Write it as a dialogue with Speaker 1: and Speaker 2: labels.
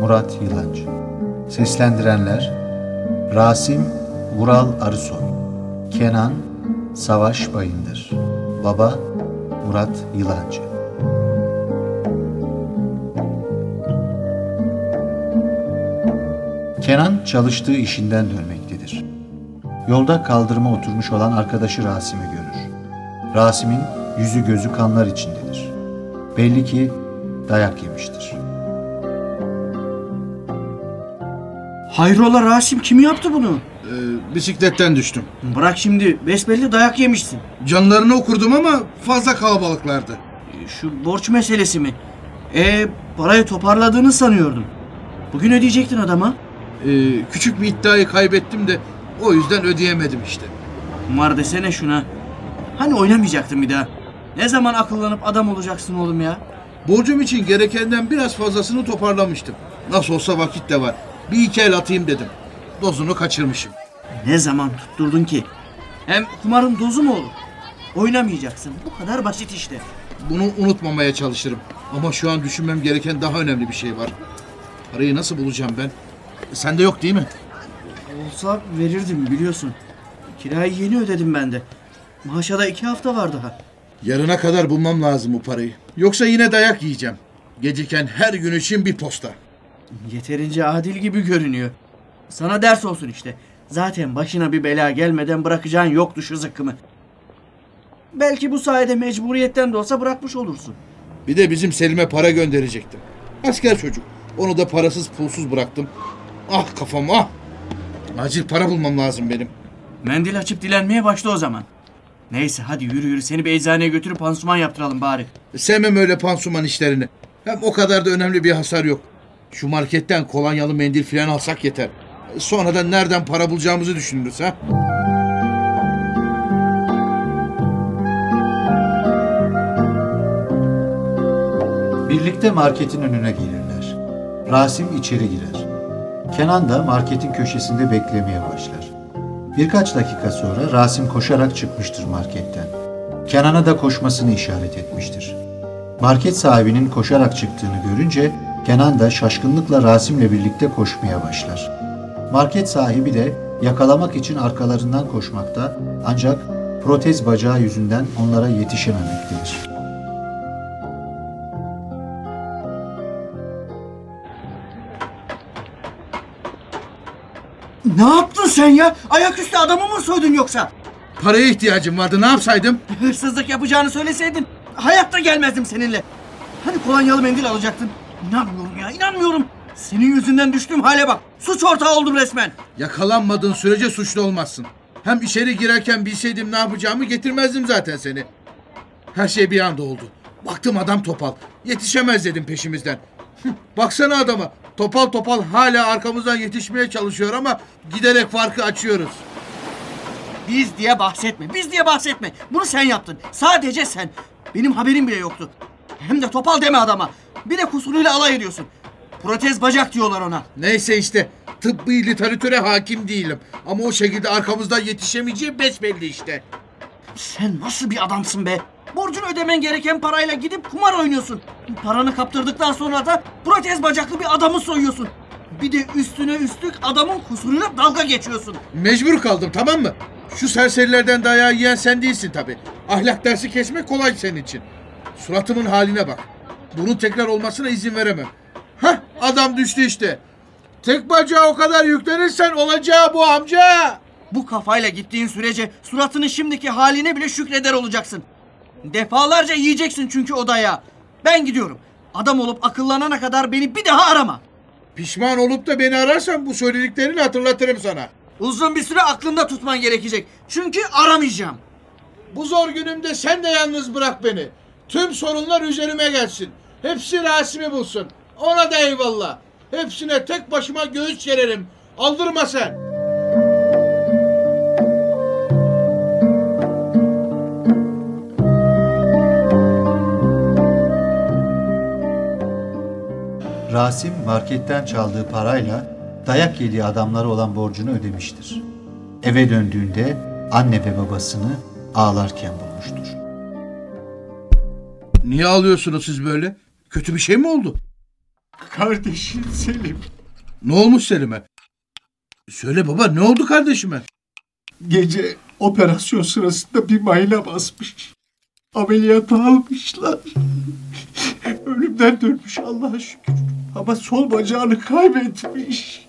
Speaker 1: Murat Yılancı Seslendirenler Rasim Vural Arısoy Kenan Savaş Bayındır Baba Murat Yılancı Kenan çalıştığı işinden dönmektedir. Yolda kaldırıma oturmuş olan arkadaşı Rasim'i görür. Rasim'in yüzü gözü kanlar içindedir. Belli ki dayak yemiştir.
Speaker 2: Hayrola Rasim kim yaptı bunu?
Speaker 3: Ee, bisikletten düştüm.
Speaker 2: Bırak şimdi besbelli dayak yemişsin.
Speaker 3: Canlarını okurdum ama fazla kalabalıklardı.
Speaker 2: Şu borç meselesi mi? E parayı toparladığını sanıyordum. Bugün ödeyecektin adama.
Speaker 3: Ee, küçük bir iddiayı kaybettim de o yüzden ödeyemedim işte.
Speaker 2: Var desene şuna. Hani oynamayacaktın bir daha. Ne zaman akıllanıp adam olacaksın oğlum ya?
Speaker 3: Borcum için gerekenden biraz fazlasını toparlamıştım. Nasıl olsa vakit de var. Bir iki el atayım dedim. Dozunu kaçırmışım.
Speaker 2: Ne zaman tutturdun ki? Hem kumarın dozu mu olur? Oynamayacaksın. Bu kadar basit işte.
Speaker 3: Bunu unutmamaya çalışırım. Ama şu an düşünmem gereken daha önemli bir şey var. Parayı nasıl bulacağım ben? Sende yok değil mi?
Speaker 2: Olsa verirdim biliyorsun. Kirayı yeni ödedim ben de. Maaşa da iki hafta var daha.
Speaker 3: Yarına kadar bulmam lazım bu parayı. Yoksa yine dayak yiyeceğim. Geciken her gün için bir posta.
Speaker 2: Yeterince adil gibi görünüyor. Sana ders olsun işte. Zaten başına bir bela gelmeden bırakacağın yoktu şu zıkkımı. Belki bu sayede mecburiyetten de olsa bırakmış olursun.
Speaker 3: Bir de bizim Selim'e para gönderecektim. Asker çocuk. Onu da parasız pulsuz bıraktım. Ah kafam ah. Acil para bulmam lazım benim.
Speaker 2: Mendil açıp dilenmeye başla o zaman. Neyse hadi yürü yürü seni bir eczaneye götürüp pansuman yaptıralım bari.
Speaker 3: Sevmem öyle pansuman işlerini. Hem o kadar da önemli bir hasar yok. Şu marketten kolonyalı mendil falan alsak yeter. Sonradan nereden para bulacağımızı düşünürüz ha.
Speaker 1: Birlikte marketin önüne gelirler. Rasim içeri girer. Kenan da marketin köşesinde beklemeye başlar. Birkaç dakika sonra Rasim koşarak çıkmıştır marketten. Kenan'a da koşmasını işaret etmiştir. Market sahibinin koşarak çıktığını görünce Kenan da şaşkınlıkla Rasim'le birlikte koşmaya başlar. Market sahibi de yakalamak için arkalarından koşmakta ancak protez bacağı yüzünden onlara yetişememektedir.
Speaker 2: Ne yaptın sen ya? Ayaküstü adamı mı soydun yoksa?
Speaker 3: Paraya ihtiyacım vardı ne yapsaydım?
Speaker 2: Hırsızlık yapacağını söyleseydin hayatta gelmezdim seninle. Hani kolonyalı mendil alacaktın? İnanmıyorum ya inanmıyorum. Senin yüzünden düştüğüm hale bak. Suç ortağı oldum resmen.
Speaker 3: Yakalanmadığın sürece suçlu olmazsın. Hem içeri girerken bilseydim ne yapacağımı getirmezdim zaten seni. Her şey bir anda oldu. Baktım adam topal. Yetişemez dedim peşimizden. Baksana adama. Topal topal hala arkamızdan yetişmeye çalışıyor ama giderek farkı açıyoruz.
Speaker 2: Biz diye bahsetme. Biz diye bahsetme. Bunu sen yaptın. Sadece sen. Benim haberim bile yoktu. Hem de topal deme adama. Bir de kusuruyla alay ediyorsun. Protez bacak diyorlar ona.
Speaker 3: Neyse işte tıbbi literatüre hakim değilim. Ama o şekilde arkamızdan yetişemeyeceği besbelli işte.
Speaker 2: Sen nasıl bir adamsın be? Borcunu ödemen gereken parayla gidip kumar oynuyorsun. Paranı kaptırdıktan sonra da protez bacaklı bir adamı soyuyorsun. Bir de üstüne üstlük adamın kusuruyla dalga geçiyorsun.
Speaker 3: Mecbur kaldım tamam mı? Şu serserilerden dayağı yiyen sen değilsin tabi. Ahlak dersi kesmek kolay senin için. Suratımın haline bak. Bunun tekrar olmasına izin veremem. Hah adam düştü işte. Tek bacağı o kadar yüklenirsen olacağı bu amca.
Speaker 2: Bu kafayla gittiğin sürece suratının şimdiki haline bile şükreder olacaksın. Defalarca yiyeceksin çünkü o dayağı. Ben gidiyorum. Adam olup akıllanana kadar beni bir daha arama.
Speaker 3: Pişman olup da beni ararsan bu söylediklerini hatırlatırım sana.
Speaker 2: Uzun bir süre aklında tutman gerekecek. Çünkü aramayacağım.
Speaker 3: Bu zor günümde sen de yalnız bırak beni. Tüm sorunlar üzerime gelsin. Hepsi Rasim'i bulsun. Ona da eyvallah. Hepsine tek başıma göğüs gererim. Aldırma sen.
Speaker 1: Rasim marketten çaldığı parayla dayak yediği adamlara olan borcunu ödemiştir. Eve döndüğünde anne ve babasını ağlarken bulmuştur.
Speaker 3: Niye ağlıyorsunuz siz böyle? Kötü bir şey mi oldu?
Speaker 4: Kardeşin Selim
Speaker 3: Ne olmuş Selim'e? Söyle baba ne oldu kardeşime?
Speaker 4: gece operasyon sırasında bir mayına basmış. Ameliyata almışlar. Ölümden dönmüş Allah'a şükür. Ama sol bacağını kaybetmiş.